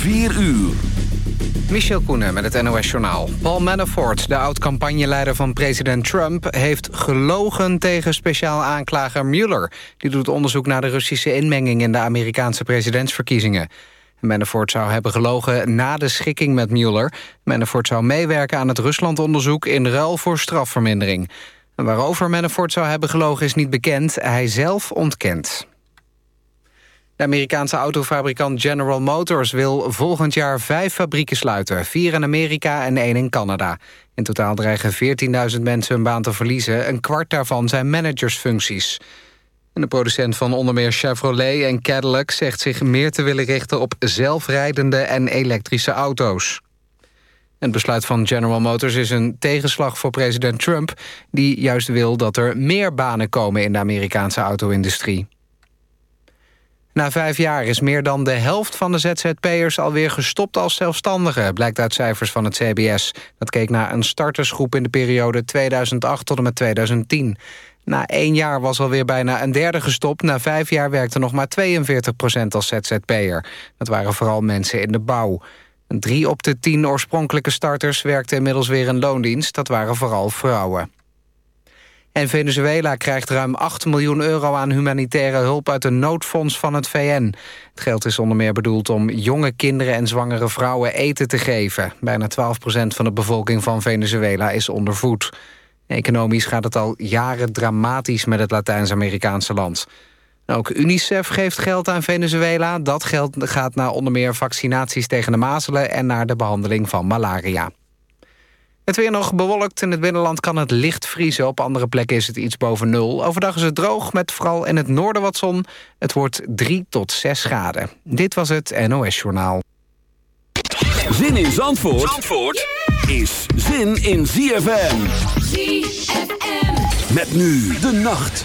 4 uur. Michel Koenen met het NOS-journaal. Paul Manafort, de oud-campagneleider van president Trump... heeft gelogen tegen speciaal aanklager Mueller. Die doet onderzoek naar de Russische inmenging... in de Amerikaanse presidentsverkiezingen. Manafort zou hebben gelogen na de schikking met Mueller. Manafort zou meewerken aan het Ruslandonderzoek... in ruil voor strafvermindering. Waarover Manafort zou hebben gelogen is niet bekend. Hij zelf ontkent. De Amerikaanse autofabrikant General Motors wil volgend jaar vijf fabrieken sluiten. Vier in Amerika en één in Canada. In totaal dreigen 14.000 mensen hun baan te verliezen. Een kwart daarvan zijn managersfuncties. En de producent van onder meer Chevrolet en Cadillac... zegt zich meer te willen richten op zelfrijdende en elektrische auto's. Het besluit van General Motors is een tegenslag voor president Trump... die juist wil dat er meer banen komen in de Amerikaanse auto-industrie. Na vijf jaar is meer dan de helft van de ZZP'ers alweer gestopt als zelfstandigen, blijkt uit cijfers van het CBS. Dat keek naar een startersgroep in de periode 2008 tot en met 2010. Na één jaar was alweer bijna een derde gestopt. Na vijf jaar werkte nog maar 42 procent als ZZP'er. Dat waren vooral mensen in de bouw. Drie op de tien oorspronkelijke starters werkten inmiddels weer in loondienst. Dat waren vooral vrouwen. En Venezuela krijgt ruim 8 miljoen euro aan humanitaire hulp... uit een noodfonds van het VN. Het geld is onder meer bedoeld om jonge kinderen en zwangere vrouwen eten te geven. Bijna 12% van de bevolking van Venezuela is ondervoed. Economisch gaat het al jaren dramatisch met het Latijns-Amerikaanse land. Ook UNICEF geeft geld aan Venezuela. Dat geld gaat naar onder meer vaccinaties tegen de mazelen... en naar de behandeling van malaria. Het weer nog bewolkt. In het binnenland kan het licht vriezen. Op andere plekken is het iets boven nul. Overdag is het droog, met vooral in het noorden wat zon. Het wordt 3 tot 6 graden. Dit was het NOS Journaal. Zin in Zandvoort, Zandvoort is zin in ZFM. ZFM. Met nu de nacht.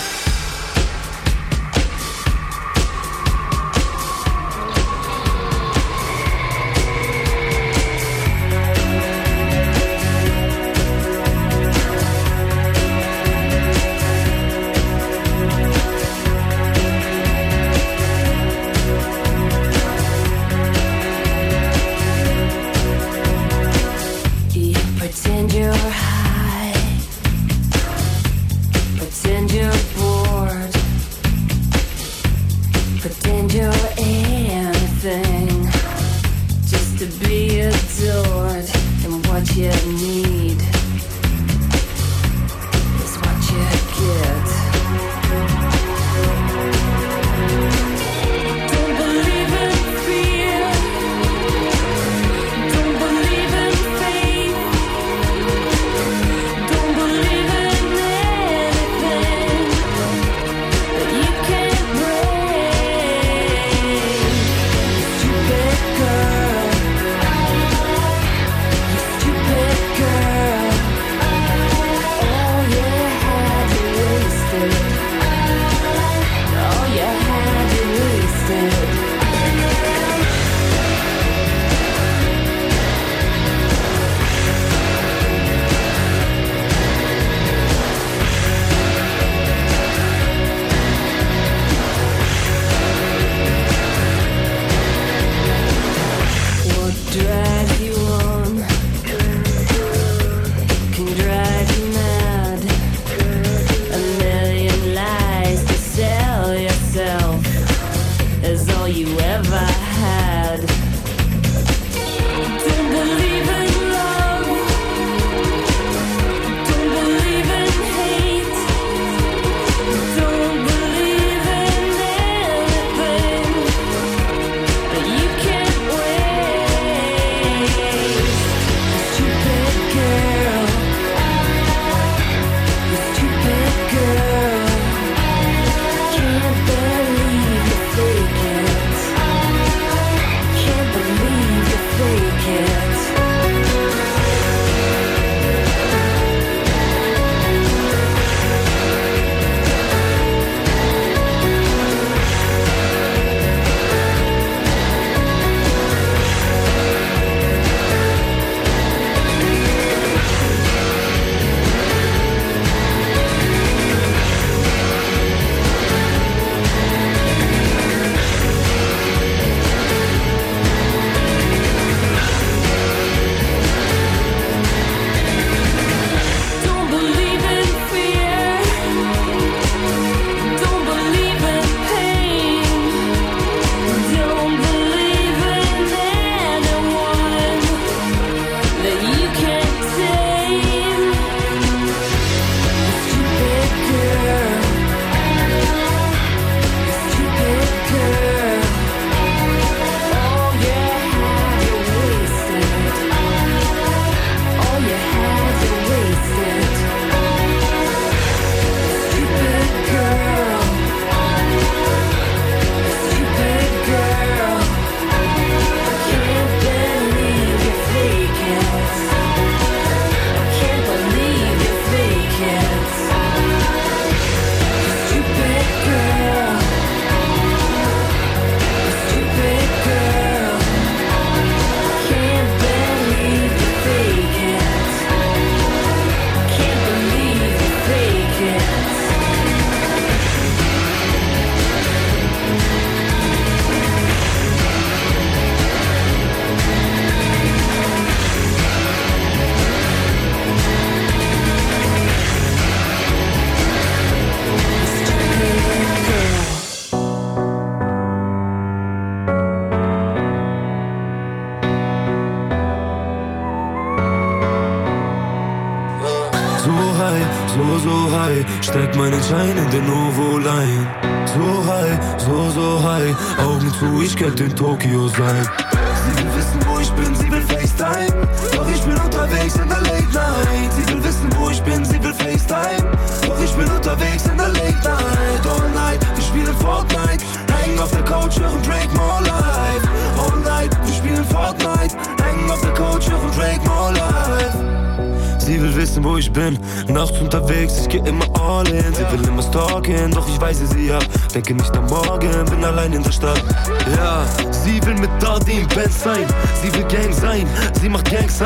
In Tokyo's sein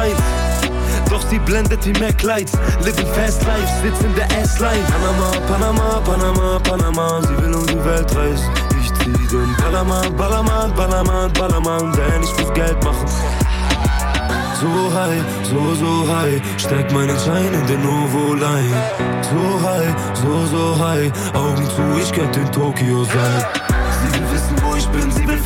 sein. Doch sie blendet wie Mac Lights. Living fast life, sitzt in der S-Line. Panama, Panama, Panama, Panama. Sie will um die Welt reisen. Ich zieh den Ballermann, Ballermann, Ballermann, Ballermann. Denn ich muss Geld machen. So high, so, so high, steck meinen Schein in den Novo-Line. So high, so, so high, Augen zu, ich könnte in Tokio sein. Sie will wissen, wo ich bin, sie will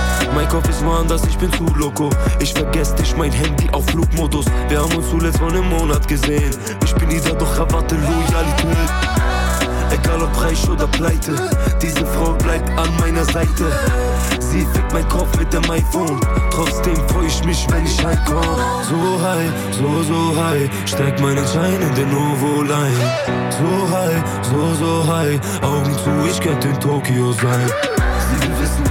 Mein Kopf ist woanders, ich bin zu loco. Ich vergesse dich, mein Handy auf Flugmodus. Wir haben uns zuletzt vor einem Monat gesehen. Ich bin dieser, doch erwarte Loyalität. Egal ob reich oder pleite, diese Frau bleibt an meiner Seite. Sie fickt mein Kopf mit dem iPhone. Trotzdem freu ich mich, wenn ich heimkomm. So high, so, so high, steck meinen Schein in den Novo-Line. So high, so, so high, Augen zu, ich könnte in Tokio sein. Sie will wissen,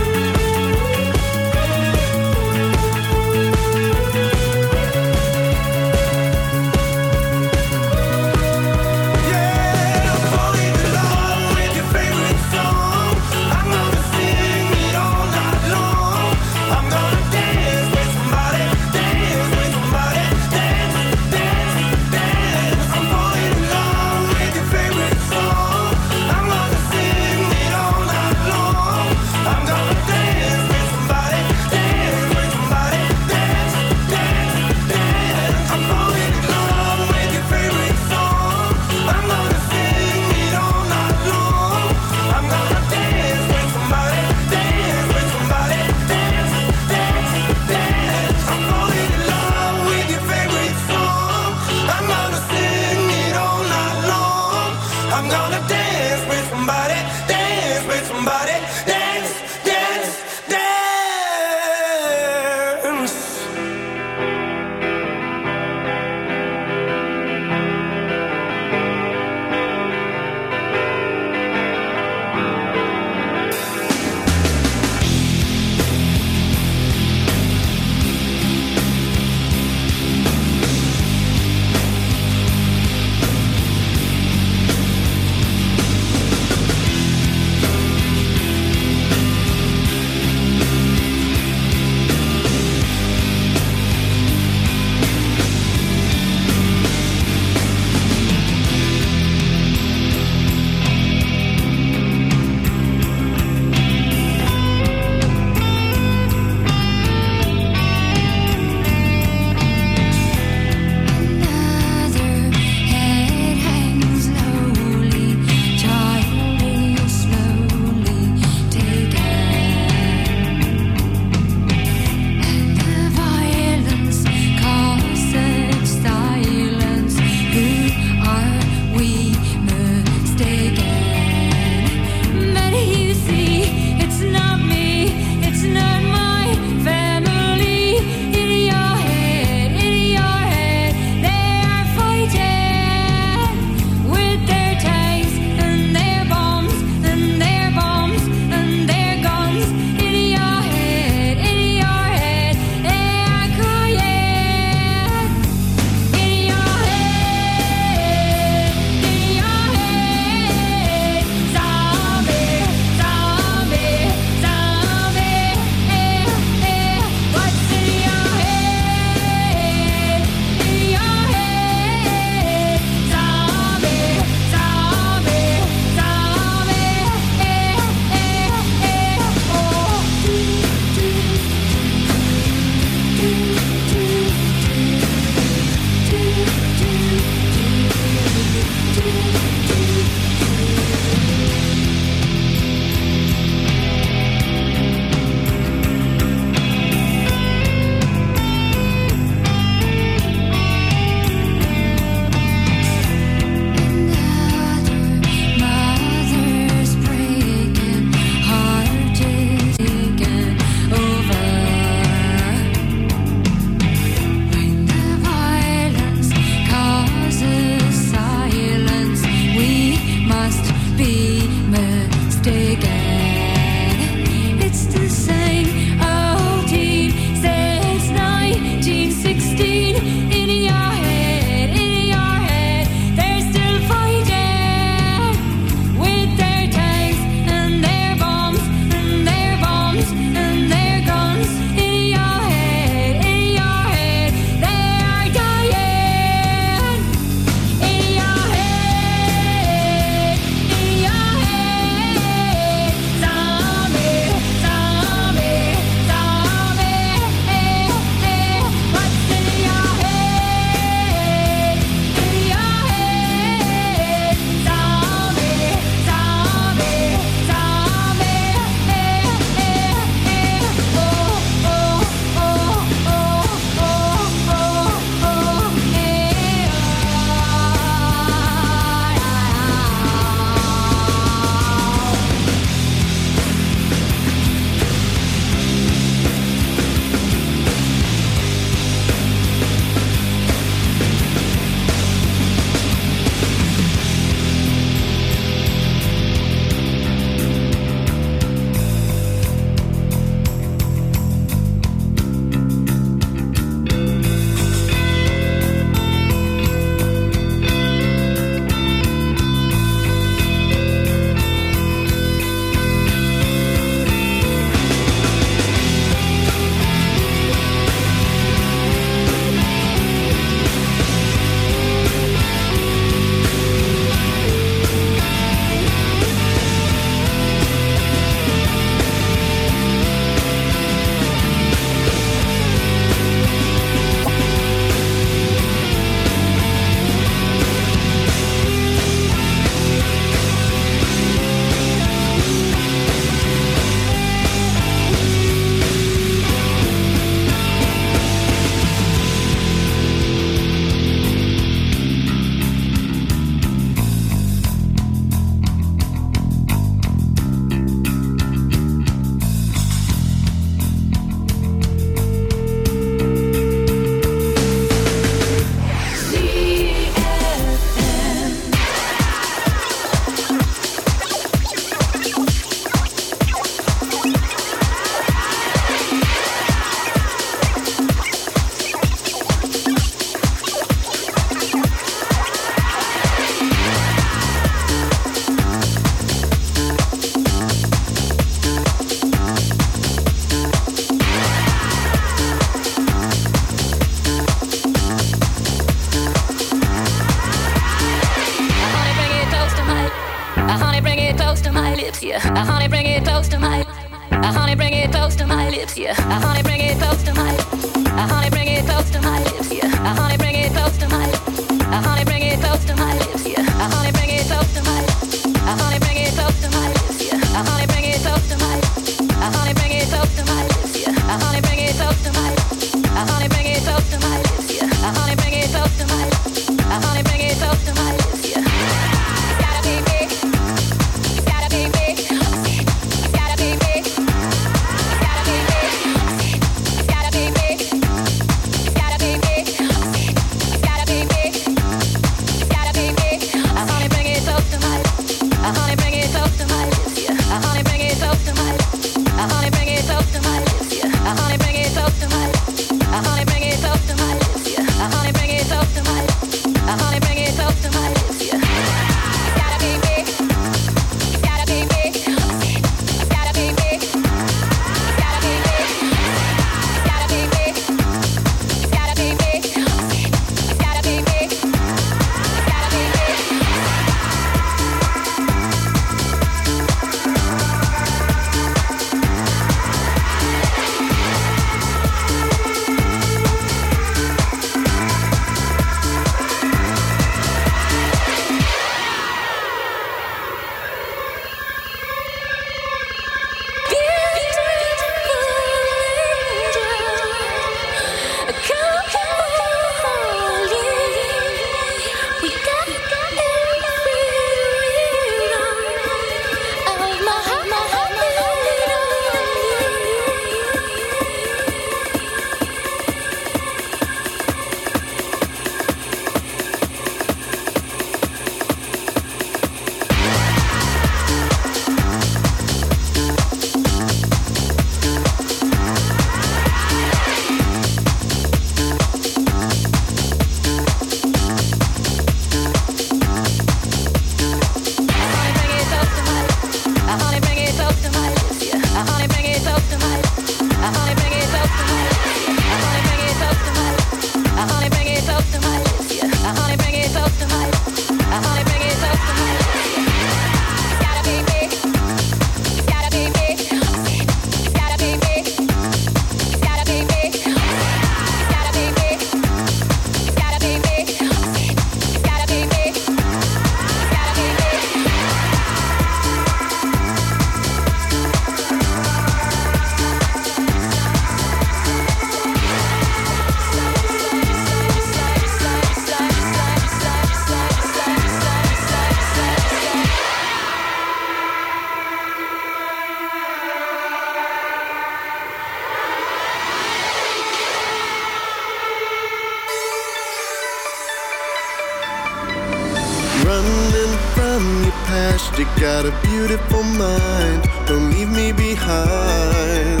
You got a beautiful mind, don't leave me behind.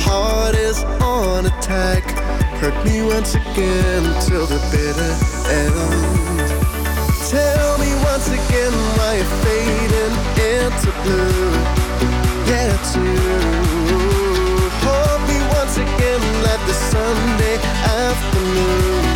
Heart is on attack, hurt me once again till the bitter end. Tell me once again why you're fading into blue. Yeah, it's. Hold me once again let the Sunday afternoon.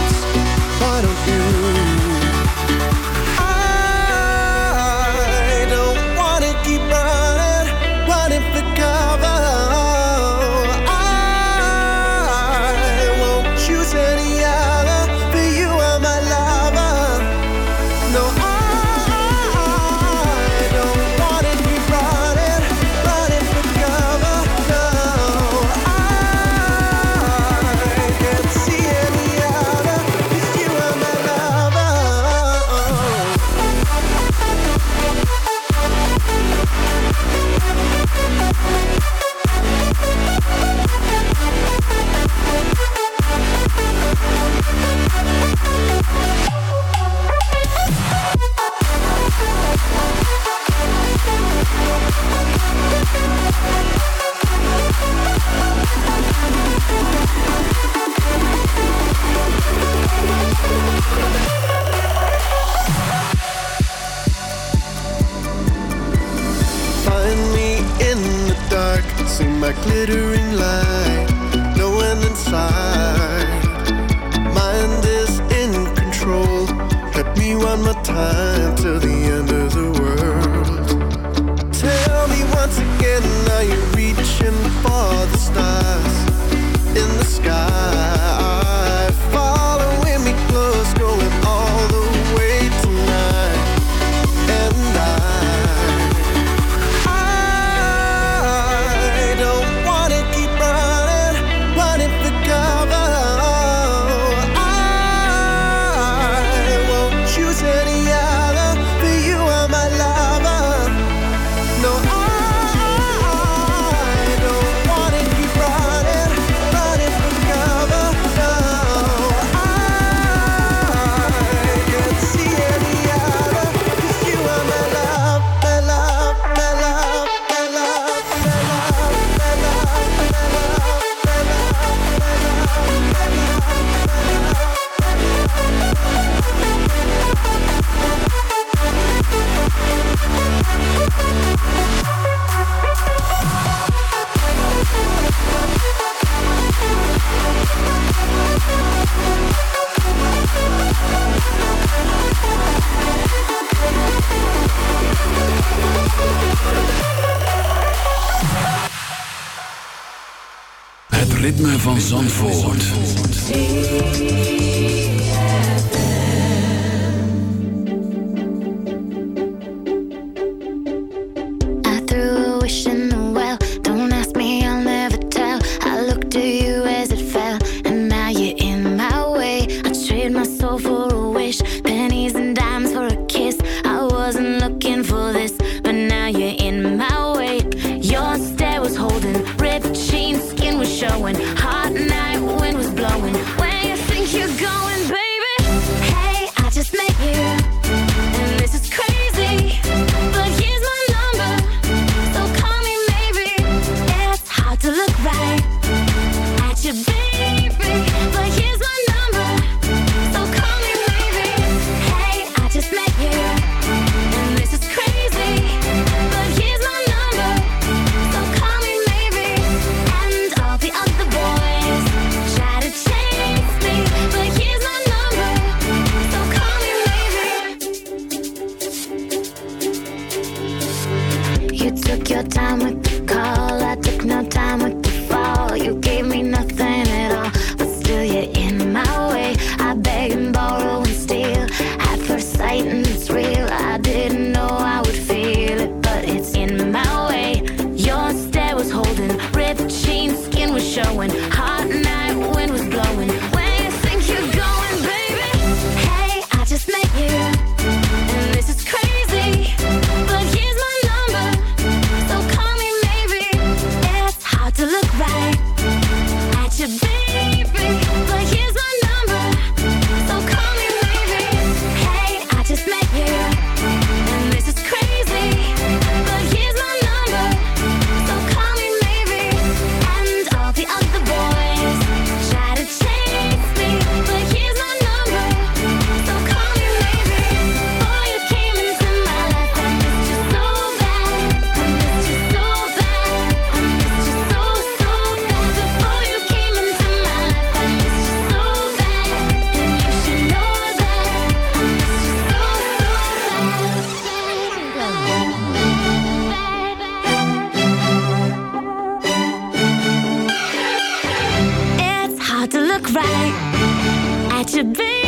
should be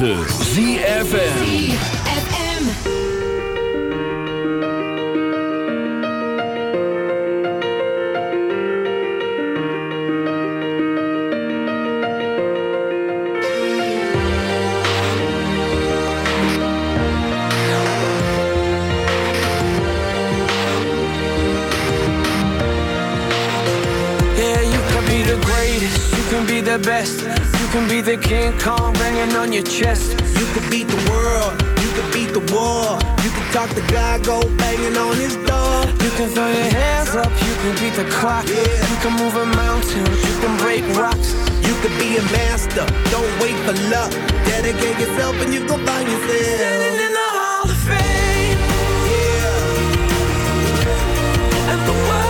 9. for love. Dedicate yourself and you find yourself. Standing in the hall of fame. Yeah. And the.